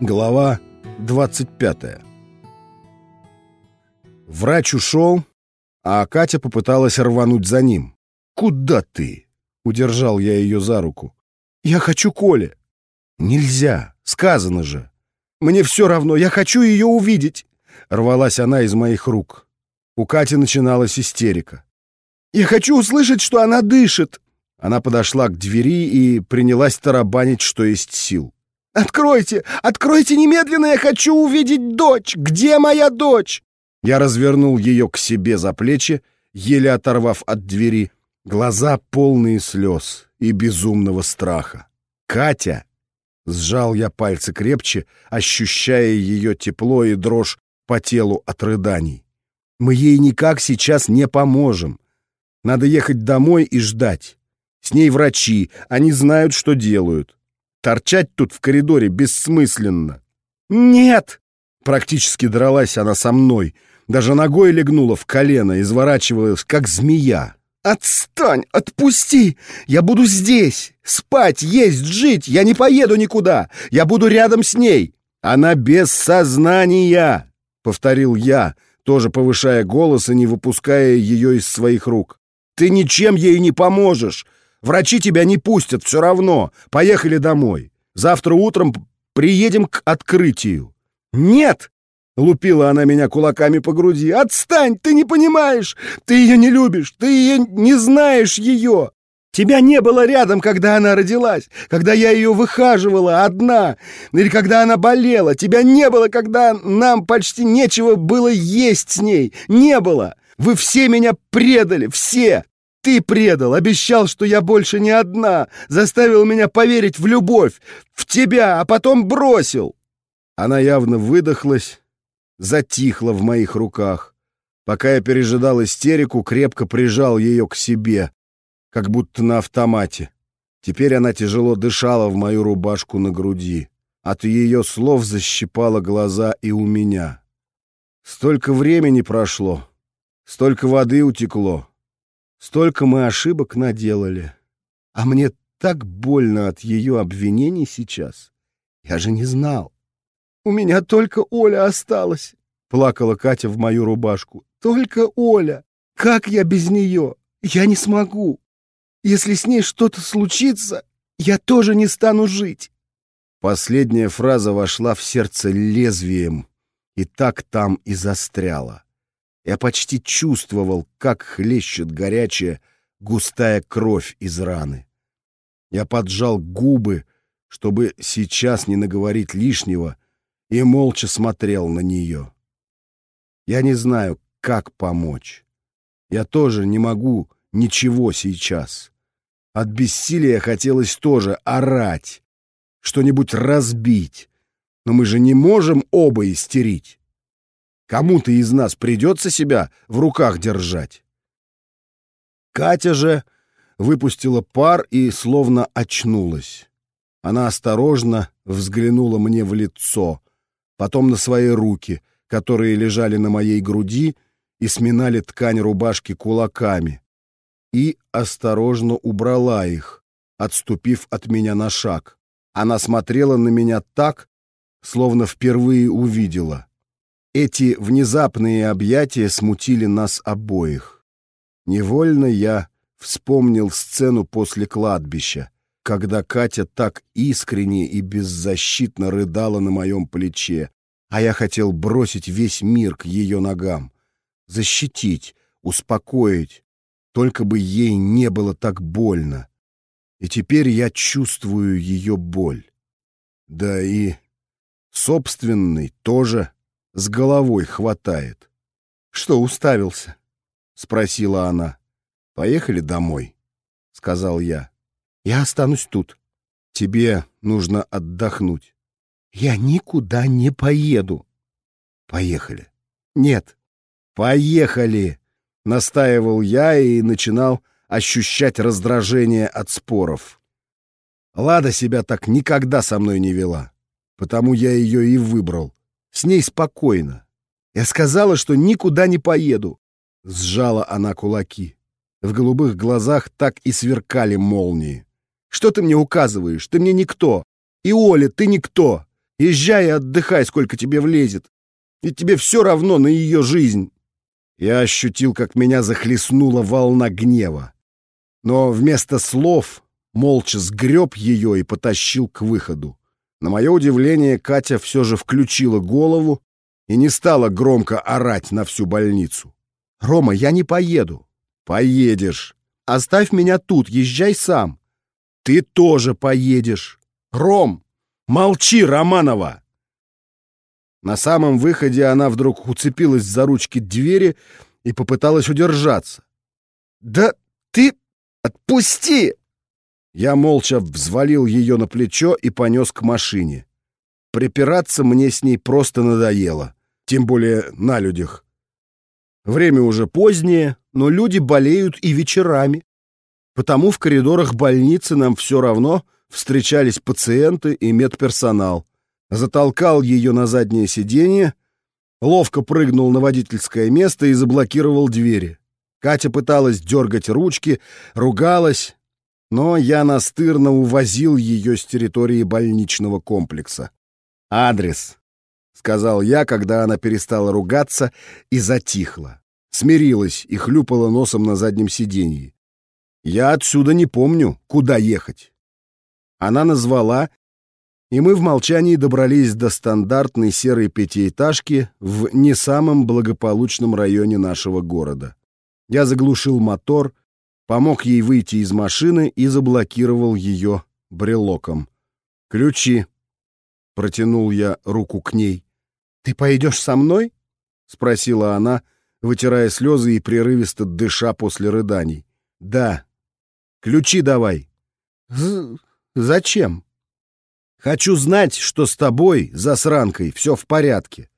Глава 25 Врач ушел, а Катя попыталась рвануть за ним. «Куда ты?» — удержал я ее за руку. «Я хочу Коле». «Нельзя, сказано же». «Мне все равно, я хочу ее увидеть!» Рвалась она из моих рук. У Кати начиналась истерика. «Я хочу услышать, что она дышит!» Она подошла к двери и принялась тарабанить, что есть сил. «Откройте! Откройте немедленно! Я хочу увидеть дочь! Где моя дочь?» Я развернул ее к себе за плечи, еле оторвав от двери, глаза полные слез и безумного страха. «Катя!» — сжал я пальцы крепче, ощущая ее тепло и дрожь по телу от рыданий. «Мы ей никак сейчас не поможем. Надо ехать домой и ждать. С ней врачи, они знают, что делают. Торчать тут в коридоре бессмысленно. «Нет!» Практически дралась она со мной. Даже ногой легнула в колено, изворачивалась, как змея. «Отстань! Отпусти! Я буду здесь! Спать, есть, жить! Я не поеду никуда! Я буду рядом с ней! Она без сознания!» — повторил я, тоже повышая голос и не выпуская ее из своих рук. «Ты ничем ей не поможешь! Врачи тебя не пустят все равно. Поехали домой. Завтра утром приедем к открытию». «Нет!» — лупила она меня кулаками по груди. «Отстань! Ты не понимаешь! Ты ее не любишь! Ты ее не знаешь ее! Тебя не было рядом, когда она родилась, когда я ее выхаживала одна, или когда она болела. Тебя не было, когда нам почти нечего было есть с ней. Не было! Вы все меня предали, все! Ты предал, обещал, что я больше не одна, заставил меня поверить в любовь, в тебя, а потом бросил. Она явно выдохлась, затихла в моих руках. Пока я пережидал истерику, крепко прижал ее к себе, как будто на автомате. Теперь она тяжело дышала в мою рубашку на груди. От ее слов защипала глаза и у меня. Столько времени прошло, столько воды утекло. Столько мы ошибок наделали. А мне так больно от ее обвинений сейчас. Я же не знал. У меня только Оля осталась, — плакала Катя в мою рубашку. Только Оля. Как я без нее? Я не смогу. Если с ней что-то случится, я тоже не стану жить. Последняя фраза вошла в сердце лезвием и так там и застряла. Я почти чувствовал, как хлещет горячая, густая кровь из раны. Я поджал губы, чтобы сейчас не наговорить лишнего, и молча смотрел на нее. Я не знаю, как помочь. Я тоже не могу ничего сейчас. От бессилия хотелось тоже орать, что-нибудь разбить, но мы же не можем оба истерить. Кому-то из нас придется себя в руках держать. Катя же выпустила пар и словно очнулась. Она осторожно взглянула мне в лицо, потом на свои руки, которые лежали на моей груди и сминали ткань рубашки кулаками, и осторожно убрала их, отступив от меня на шаг. Она смотрела на меня так, словно впервые увидела. Эти внезапные объятия смутили нас обоих. Невольно я вспомнил сцену после кладбища, когда Катя так искренне и беззащитно рыдала на моем плече, а я хотел бросить весь мир к ее ногам, защитить, успокоить, только бы ей не было так больно. И теперь я чувствую ее боль. Да и собственный тоже с головой хватает. Что уставился? спросила она. Поехали домой, сказал я. Я останусь тут. Тебе нужно отдохнуть. Я никуда не поеду. Поехали. Нет. Поехали, настаивал я и начинал ощущать раздражение от споров. Лада себя так никогда со мной не вела, потому я ее и выбрал. С ней спокойно. Я сказала, что никуда не поеду. Сжала она кулаки. В голубых глазах так и сверкали молнии. Что ты мне указываешь? Ты мне никто. И Оля, ты никто. Езжай и отдыхай, сколько тебе влезет. Ведь тебе все равно на ее жизнь. Я ощутил, как меня захлестнула волна гнева. Но вместо слов молча сгреб ее и потащил к выходу. На мое удивление, Катя все же включила голову и не стала громко орать на всю больницу. «Рома, я не поеду». «Поедешь. Оставь меня тут, езжай сам». «Ты тоже поедешь». «Ром, молчи, Романова!» На самом выходе она вдруг уцепилась за ручки двери и попыталась удержаться. «Да ты отпусти!» Я молча взвалил ее на плечо и понес к машине. Припираться мне с ней просто надоело, тем более на людях. Время уже позднее, но люди болеют и вечерами. Потому в коридорах больницы нам все равно встречались пациенты и медперсонал. Затолкал ее на заднее сиденье, ловко прыгнул на водительское место и заблокировал двери. Катя пыталась дергать ручки, ругалась, но я настырно увозил ее с территории больничного комплекса. «Адрес», — сказал я, когда она перестала ругаться и затихла. Смирилась и хлюпала носом на заднем сиденье. «Я отсюда не помню, куда ехать». Она назвала, и мы в молчании добрались до стандартной серой пятиэтажки в не самом благополучном районе нашего города. Я заглушил мотор, помог ей выйти из машины и заблокировал ее брелоком. «Ключи!» — протянул я руку к ней. «Ты пойдешь со мной?» — спросила она, вытирая слезы и прерывисто дыша после рыданий. «Да. Ключи давай». «Зачем?» «Хочу знать, что с тобой, засранкой, все в порядке».